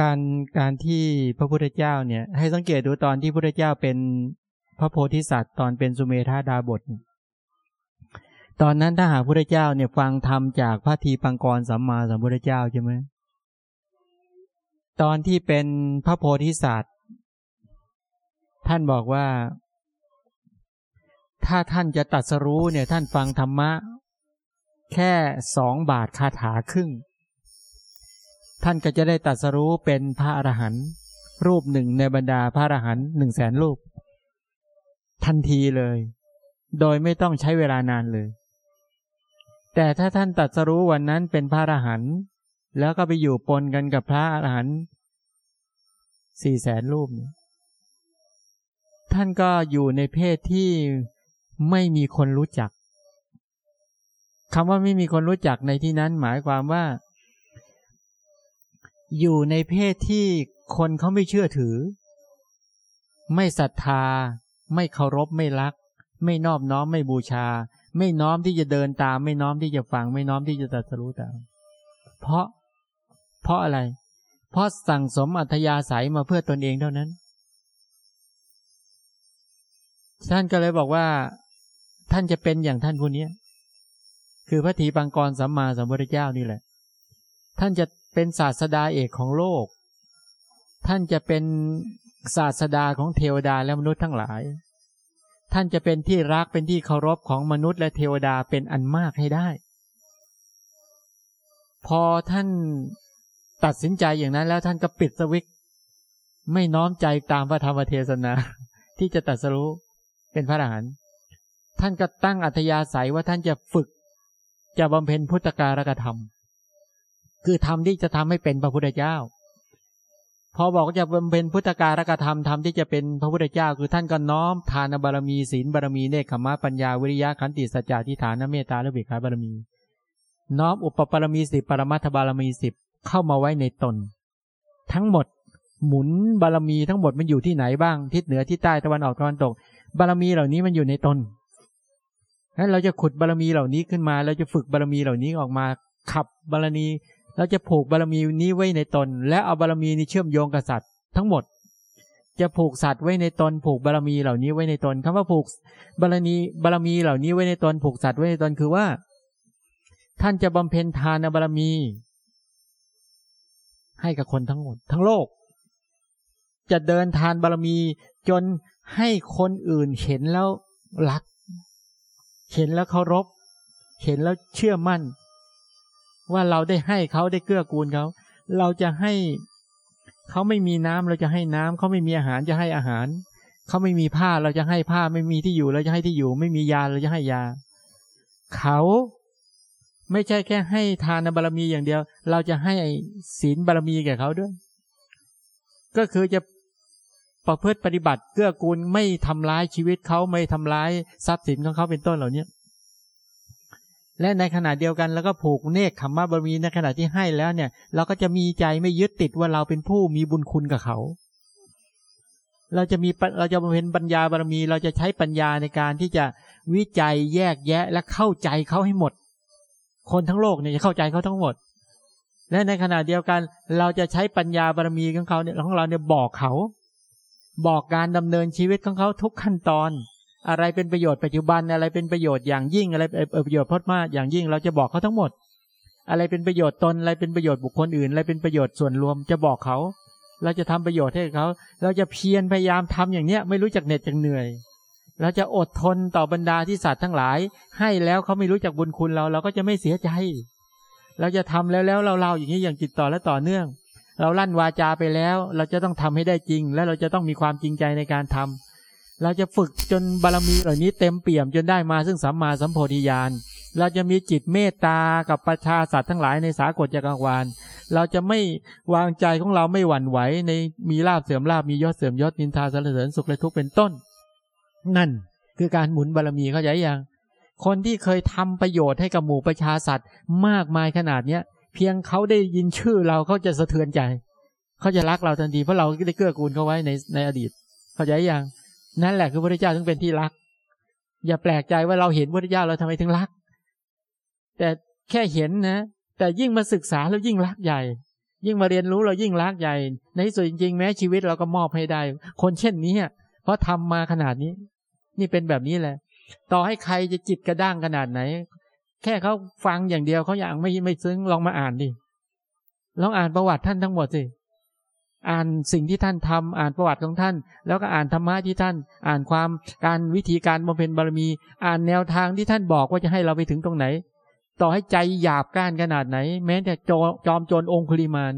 การการที่พระพุทธเจ้าเนี่ย ให้สังเกตดูตอนที่พระพุทธเจ้าเป็นพระโพธิสัตว์ ตอนเป็นสุเมธาดาบท ตอนนั้นถ้าหากพระพุทธเจ้าเนี่ยฟังธรรมจากพระทีปังกรสัมมาสัมพุทธเจ้าใช่ไหมตอนที่เป็นพระโพธิสัตว์ ท่านบอกว่า ถ้าท่านจะตัดสรู้เนี่ย ท่านฟังธรรมะ แค่สองบาทคาถาครึ่ง ท่านก็จะได้ตัดสรู้เป็นพระอรหันต์รูปหนึ่งในบรรดาพระอรหันต์หนึ่งแสนรูป ทันทีเลย โดยไม่ต้องใช้เวลานานเลย แต่ถ้าท่านตัดสรู้วันนั้นเป็นพระอรหันต์แล้วก็ไปอยู่ปนกันกับพระอรหันต์สี่แสนรูป ท่านก็อยู่ในเพศที่ไม่มีคนรู้จักคำว่าไม่มีคนรู้จักในที่นั้นหมายความว่า อยู่ในเพศที่คนเขาไม่เชื่อถือ ไม่ศรัทธา ไม่เคารพไม่รัก ไม่นอบน้อมไม่บูชา ไม่น้อมที่จะเดินตาม ไม่น้อมที่จะฟัง ไม่น้อมที่จะตัดสู้ตาม เพราะ เพราะอะไร เพราะสั่งสมอัธยาศัยมาเพื่อตนเองเท่านั้นท่านก็เลยบอกว่า ท่านจะเป็นอย่างท่านผู้นี้คือพระทีปังกรสัมมาสัมพุทธเจ้านี่แหละ ท่านจะ เป็นศาสดาเอกของโลก ท่านจะเป็นศาสดาของเทวดาและมนุษย์ทั้งหลาย ท่านจะเป็นที่รักเป็นที่เคารพของมนุษย์และเทวดาเป็นอันมากให้ได้ พอท่านตัดสินใจอย่างนั้นแล้วท่านก็ปิดสวิกไม่น้อมใจตามพระธรรมเทศนา ที่จะตัดสรู้เป็นพระอรหันต์ท่านก็ตั้งอัธยาศัยว่าท่านจะฝึกจะบำเพ็ญพุทธการกธรรม คือธรรมที่จะทำให้เป็นพระพุทธเจ้า พอบอกจะบำเพ็ญพุทธการกธรรมธรรมที่จะเป็นพระพุทธเจ้า คือท่านก็น้อมทานบารมีศีลบารมีเนคขมะปัญญาวิริยะขันติสัจจะทิฏฐานเมตตาและเบิกขาบารมี น้อมอุปปารมีสิบปรมัตถบารมีสิบเข้ามาไว้ในตน ทั้งหมดหมุนบารมีทั้งหมดมันอยู่ที่ไหนบ้างทิศเหนือทิศใต้ตะวันออกตะวันตก บารมีเหล่านี้มันอยู่ในตนนั้นเราจะขุดบารมีเหล่านี้ขึ้นมา เราจะฝึกบารมีเหล่านี้ออกมา ขับบารมี เราจะผูกบารมีนี้ไว้ในตน และเอาบารมีนี้เชื่อมโยงกับสัตว์ทั้งหมด จะผูกสัตว์ไว้ในตน ผูกบารมีเหล่านี้ไว้ในตนคำว่าผูกบารมีบารมีเหล่านี้ไว้ในตน ผูกสัตว์ไว้ในตนคือว่า ท่านจะบำเพ็ญทานบารมี ให้กับคนทั้งหมด ทั้งโลก จะเดินทานบารมีจนให้คนอื่นเห็นแล้วรัก เห็นแล้วเคารพ เห็นแล้วเชื่อมั่น ว่าเราได้ให้เขาได้เกื้อกูลเขา เราจะให้เขาไม่มีน้ำเราจะให้น้ำเขาไม่มีอาหารจะให้อาหาร เขาไม่มีผ้าเราจะให้ผ้าไม่มีที่อยู่เราจะให้ที่อยู่ ไม่มียาเราจะให้ยา เขาไม่ใช่แค่ให้ทานบารมีอย่างเดียว เราจะให้ศีลบารมีแก่เขาด้วย ก็คือจะประพฤติปฏิบัติเกื้อกูลไม่ทำร้ายชีวิตเขาไม่ทำร้ายทรัพย์สินของเขาเป็นต้นเหล่านี้ และในขณะเดียวกันแล้วก็ผูกเนคขมมะบารมีในขณะที่ให้แล้วเนี่ย เราก็จะมีใจไม่ยึดติดว่าเราเป็นผู้มีบุญคุณกับเขา เราจะมีเราจะเป็นปัญญาบารมี เราจะใช้ปัญญาในการที่จะวิจัยแยกแยะและเข้าใจเขาให้หมด คนทั้งโลกเนี่ยจะเข้าใจเขาทั้งหมด และในขณะเดียวกัน เราจะใช้ปัญญาบารมีของเขาเนี่ยของเราเนี่ยบอกเขา บอกการดำเนินชีวิตของเขาทุกขั้นตอน อะไรเป็นประโยชน์ปัจจุบันอะไรเป็นประโยชน์อย่างยิ่งอะไรเป็นประโยชน์พอดมากอย่างยิ่ง เราจะบอกเขาทั้งหมด อะไรเป็นประโยชน์ตนอะไรเป็นประโยชน์บุคคลอื่นอะไรเป็นประโยชน์ส่วนรวมจะบอกเขา เราจะทำประโยชน์ให้เขา เราจะเพียรพยายามทำอย่างเนี้ยไม่รู้จักเหน็ดจักเหนื่อยเราจะอดทนต่อบรรดาที่สัตว์ทั้งหลาย ให้แล้วเขาไม่รู้จักบุญคุณเราเราก็จะไม่เสียใจ เราจะทำแล้วแล้วเราเล่าอย่างนี้อย่างจิตต่อและต่อเนื่อง เราลั่นวาจาไปแล้ว เราจะต้องทำให้ได้จริง และเราจะต้องมีความจริงใจในการทำ เราจะฝึกจนบารมีเหล่านี้เต็มเปี่ยมจนได้มาซึ่งสัมมาสัมโพธิญาณเราจะมีจิตเมตตากับประชาสัตว์ทั้งหลายในสากลจักรวาล เราจะไม่วางใจของเราไม่หวั่นไหวในมีลาบเสื่อมลาบมียศเสื่อมยศนินทาสรรเสริญสุขและทุกข์เป็นต้น นั่นคือการหมุนบารมีเข้าใจยังคนที่เคยทำประโยชน์ให้กับหมู่ประชาสัตว์มากมายขนาดเนี้ยเพียงเขาได้ยินชื่อเราเขาจะสะเทือนใจ เขาจะรักเราทันทีเพราะเราได้เกื้อกูลเขาไว้ในในอดีต เข้าใจยัง นั่นแหละคือพระเจ้าถึงเป็นที่รัก อย่าแปลกใจว่าเราเห็นพระเจ้าเราทำไมถึงรัก แต่แค่เห็นนะ แต่ยิ่งมาศึกษาแล้วยิ่งรักใหญ่ ยิ่งมาเรียนรู้เรายิ่งรักใหญ่ ในที่สุดจริงๆ แม้ชีวิตเราก็มอบให้ได้ คนเช่นนี้อะเพราะทำมาขนาดนี้ นี่เป็นแบบนี้แหละ ต่อให้ใครจะจิตกระด้างขนาดไหน แค่เขาฟังอย่างเดียวเขาอย่างไม่ไม่ซึ้งลองมาอ่านดิลองอ่านประวัติท่านทั้งหมดสิ อ่านสิ่งที่ท่านทำอ่านประวัติของท่าน แล้วก็อ่านธรรมะที่ท่าน อ่านความการวิธีการบำเพ็ญบารมี อ่านแนวทางที่ท่านบอกว่าจะให้เราไปถึงตรงไหน ต่อให้ใจหยาบก้านขนาดไหน แม้แต่จอจอมโจรองคุลิมาน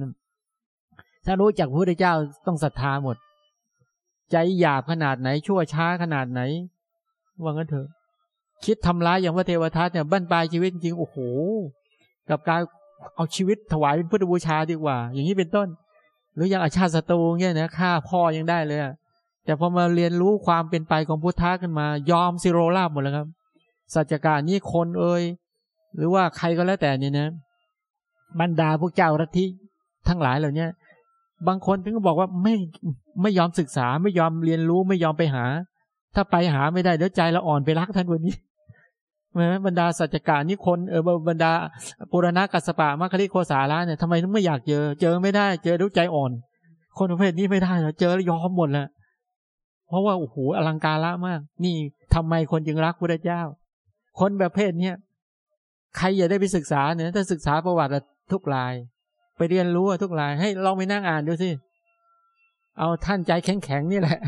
ถ้ารู้จักพระพุทธเจ้าต้องศรัทธาหมด ใจหยาบขนาดไหน ชั่วช้าขนาดไหนว่างั้นเถอะ คิดทำร้ายอย่างพระเทวทัตเนี่ยบั้นปลายชีวิตจริงโอ้โห กับการเอาชีวิตถวายเป็นพุทธบูชาดีกว่า อย่างนี้เป็นต้น หรืออย่างอาชาติศัตรูเนี่ยนะฆ่าพ่อยังได้เลยแต่พอมาเรียนรู้ความเป็นไปของพุทธะขึ้นมายอมซิโรลาบหมดแล้วครับ สัจการนี้คนเอ่ยหรือว่าใครก็แล้วแต่เนี่ยนะบรรดาพวกเจ้ารัที่ทั้งหลายเหล่านี้บางคนถึงก็บอกว่าไม่ไม่ยอมศึกษาไม่ยอมเรียนรู้ไม่ยอมไปหา ถ้าไปหาไม่ได้เดี๋ยวใจเราอ่อนไปรักท่านวันนี้ บรรดาสัจการนี่คนเออบรรดาปุรณะกัสปะมัคคิโคสาระเนี่ยทำไมถึงไม่อยากเจอ เจอไม่ได้ เจอด้วยใจอ่อน คนประเภทนี้ไม่ได้เรอเจอแล้วยอมหมดแล้วเพราะว่าโอ้โหอลังการละมาก นี่ทำไมคนจึงรักพระเจ้า คนแบบเพศเนี้ยใครอย่าได้ไปศึกษาเนี่ยถ้าศึกษาประวัติทุกราย ไปเรียนรู้ทุกราย ให้ลองไปนั่งอ่านดูสิเอาท่านใจแข็งแข็งนี่แหละ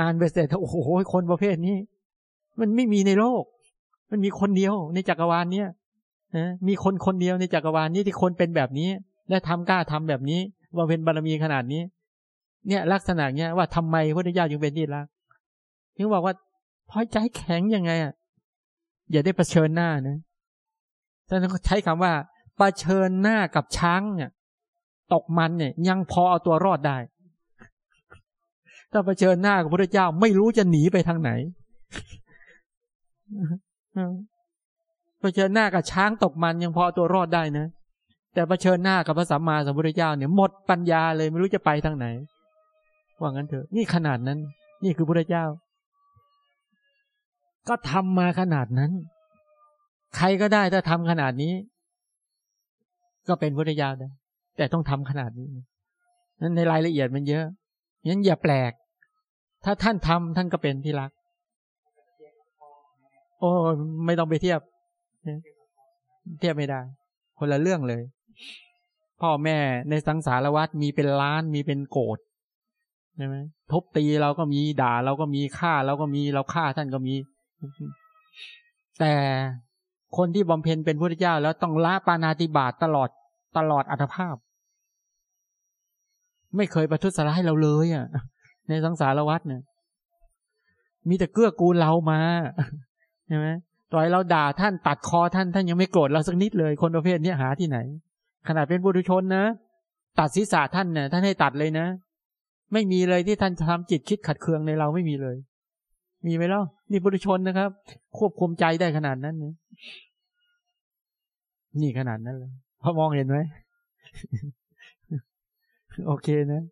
อ่านไปเสร็จโอ้โหคนประเภทนี้ มันไม่มีในโลก มันมีคนเดียวในจักรวาลเนี้ยนะมีคนคนเดียวในจักรวาลนี้ที่คนเป็นแบบนี้ และทำกล้าทำแบบนี้ว่าเป็นบารมีขนาดนี้ เนี่ยลักษณะเนี้ยว่าทำไมพระพุทธเจ้าจึงเป็นที่รักถึงบอกว่าพอใจแข็งยังไงอะอย่าได้เผชิญหน้านะท่านใช้คำว่าเผชิญหน้ากับช้างเนี่ยตกมันเนี่ย ยังพอเอาตัวรอดได้ ถ้าเผชิญหน้ากับพระพุทธเจ้าไม่รู้จะหนีไปทางไหน เผชิญหน้ากับช้างตกมันยังพอตัวรอดได้นะ แต่เผชิญหน้ากับพระสัมมาสัมพุทธเจ้าเนี่ยหมดปัญญาเลยไม่รู้จะไปทางไหน ว่างั้นเถอะ นี่ขนาดนั้น นี่คือพระเจ้า ก็ทำมาขนาดนั้น ใครก็ได้ถ้าทำขนาดนี้ ก็เป็นพุทธเจ้าได้แต่ต้องทำขนาดนี้นั้นในรายละเอียดมันเยอะงั้นอย่าแปลก ถ้าท่านทำท่านก็เป็นที่รัก โอ้ไม่ต้องไปเทียบ เทียบไม่ได้ คนละเรื่องเลย พ่อแม่ในสังสารวัฏมีเป็นล้านมีเป็นโกดใช่ไหมทุบตีเราก็มีด่าเราก็มีฆ่าเราก็มีเราฆ่าท่านก็มี แต่คนที่บำเพ็ญเป็นพระเจ้าแล้วต้องละปานาติบาตตลอดตลอดอัตภาพ ไม่เคยประทุษร้ายเราเลยอะ ในสังสารวัฏเนี่ยมีแต่เกื้อกูลเรามา ใช่ไหมต่อยเราด่าท่านตัดคอท่านท่านยังไม่โกรธเราสักนิดเลย คนประเภทนี้หาที่ไหน ขนาดเป็นบุรุชนนะ ตัดศีรษะท่านเนี่ยท่านให้ตัดเลยนะ ไม่มีเลยที่ท่านทำจิตคิดขัดเคืองในเราไม่มีเลย มีไหมล่ะนี่บุรุชนนะครับ ควบคุมใจได้ขนาดนั้นนี่นี่ขนาดนั้นเลยพอมองเห็นไหมโอเคนะ